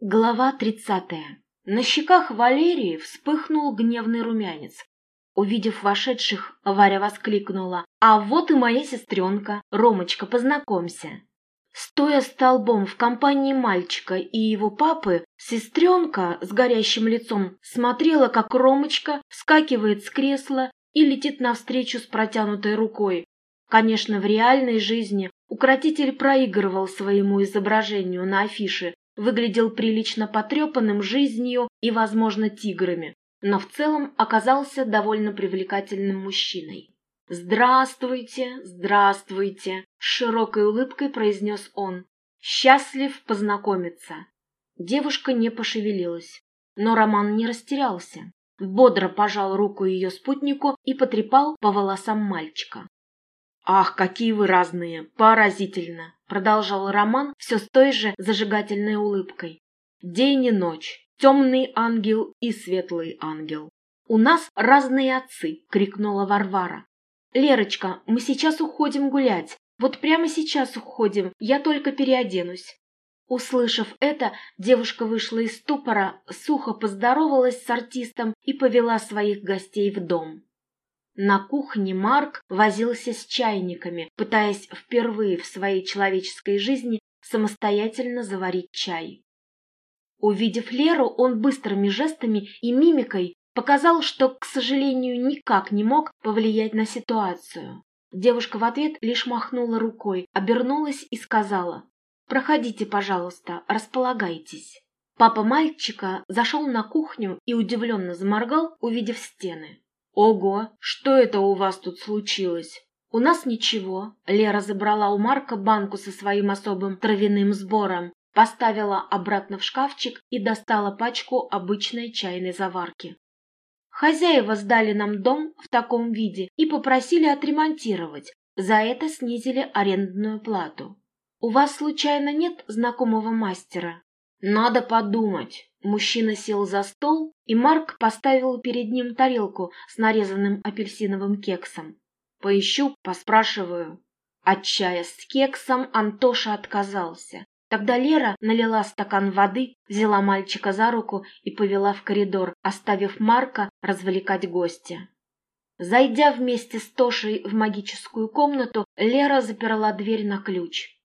Глава тридцатая. На щеках Валерии вспыхнул гневный румянец. Увидев вошедших, Варя воскликнула. «А вот и моя сестренка. Ромочка, познакомься». Стоя столбом в компании мальчика и его папы, сестренка с горящим лицом смотрела, как Ромочка вскакивает с кресла и летит навстречу с протянутой рукой. Конечно, в реальной жизни укротитель проигрывал своему изображению на афише, выглядел прилично потрепанным жизнью и, возможно, тиграми, но в целом оказался довольно привлекательным мужчиной. «Здравствуйте, здравствуйте!» — с широкой улыбкой произнес он. «Счастлив познакомиться!» Девушка не пошевелилась, но Роман не растерялся. Бодро пожал руку ее спутнику и потрепал по волосам мальчика. «Ах, какие вы разные! Поразительно!» — продолжал Роман все с той же зажигательной улыбкой. «День и ночь, темный ангел и светлый ангел. У нас разные отцы!» — крикнула Варвара. «Лерочка, мы сейчас уходим гулять. Вот прямо сейчас уходим, я только переоденусь». Услышав это, девушка вышла из ступора, сухо поздоровалась с артистом и повела своих гостей в дом. На кухне Марк возился с чайниками, пытаясь впервые в своей человеческой жизни самостоятельно заварить чай. Увидев Леру, он быстрыми жестами и мимикой показал, что, к сожалению, никак не мог повлиять на ситуацию. Девушка в ответ лишь махнула рукой, обернулась и сказала «Проходите, пожалуйста, располагайтесь». Папа мальчика зашел на кухню и удивленно заморгал, увидев стены. «Ого, что это у вас тут случилось?» «У нас ничего». Лера забрала у Марка банку со своим особым травяным сбором, поставила обратно в шкафчик и достала пачку обычной чайной заварки. Хозяева сдали нам дом в таком виде и попросили отремонтировать. За это снизили арендную плату. У вас случайно нет знакомого мастера? Надо подумать. Мужчина сел за стол, и Марк поставил перед ним тарелку с нарезанным апельсиновым кексом. Поищу, поспрашиваю. От чая с кексом Антоша отказался. Тогда Лера налила стакан воды, взяла мальчика за руку и повела в коридор, оставив Марка развлекать гостя. Зайдя вместе с Тошей в магическую комнату, Лера заперла дверь на ключ.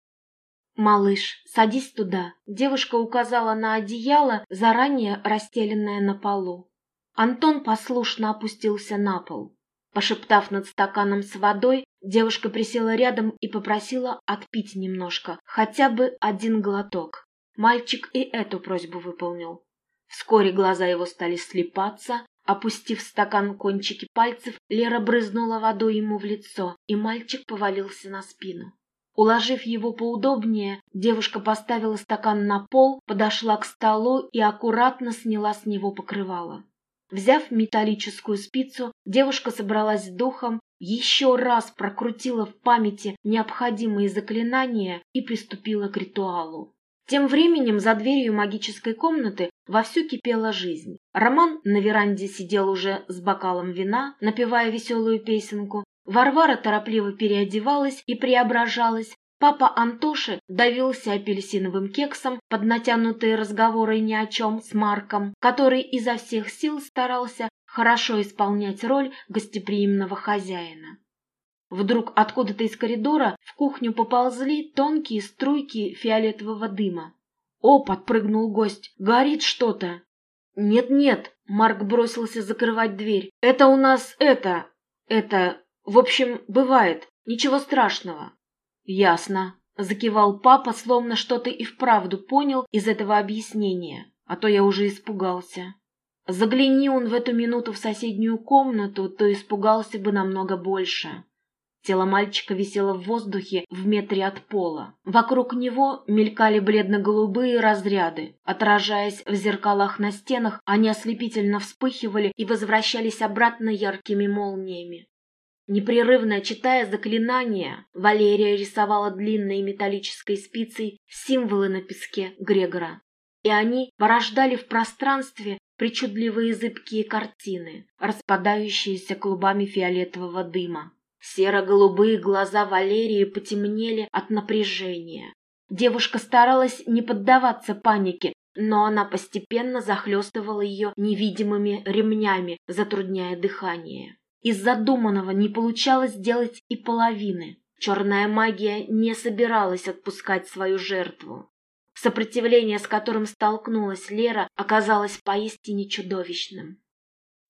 «Малыш, садись туда», — девушка указала на одеяло, заранее расстеленное на полу. Антон послушно опустился на пол. Пошептав над стаканом с водой, девушка присела рядом и попросила отпить немножко, хотя бы один глоток. Мальчик и эту просьбу выполнил. Вскоре глаза его стали слепаться, опустив стакан кончики пальцев, Лера брызнула водой ему в лицо, и мальчик повалился на спину. Уложив его поудобнее, девушка поставила стакан на пол, подошла к столу и аккуратно сняла с него покрывало. Взяв металлическую спицу, девушка собралась с духом, еще раз прокрутила в памяти необходимые заклинания и приступила к ритуалу. Тем временем за дверью магической комнаты вовсю кипела жизнь. Роман на веранде сидел уже с бокалом вина, напевая веселую песенку, Варвара торопливо переодевалась и преображалась. Папа Антоши давился апельсиновым кексом под натянутые разговоры ни о чем с Марком, который изо всех сил старался хорошо исполнять роль гостеприимного хозяина. Вдруг откуда-то из коридора в кухню поползли тонкие струйки фиолетового дыма. «О!» — подпрыгнул гость. «Горит что-то!» «Нет-нет!» — Марк бросился закрывать дверь. «Это у нас это... это... В общем, бывает. Ничего страшного. Ясно. Закивал папа, словно что-то и вправду понял из этого объяснения, а то я уже испугался. Загляни он в эту минуту в соседнюю комнату, то испугался бы намного больше. Тело мальчика висело в воздухе в метре от пола. Вокруг него мелькали бледно-голубые разряды. Отражаясь в зеркалах на стенах, они ослепительно вспыхивали и возвращались обратно яркими молниями. Непрерывно читая заклинания, Валерия рисовала длинной металлической спицей символы на песке Грегора. И они порождали в пространстве причудливые зыбкие картины, распадающиеся клубами фиолетового дыма. Серо-голубые глаза Валерии потемнели от напряжения. Девушка старалась не поддаваться панике, но она постепенно захлестывала ее невидимыми ремнями, затрудняя дыхание. Из задуманного не получалось сделать и половины. Черная магия не собиралась отпускать свою жертву. Сопротивление, с которым столкнулась Лера, оказалось поистине чудовищным.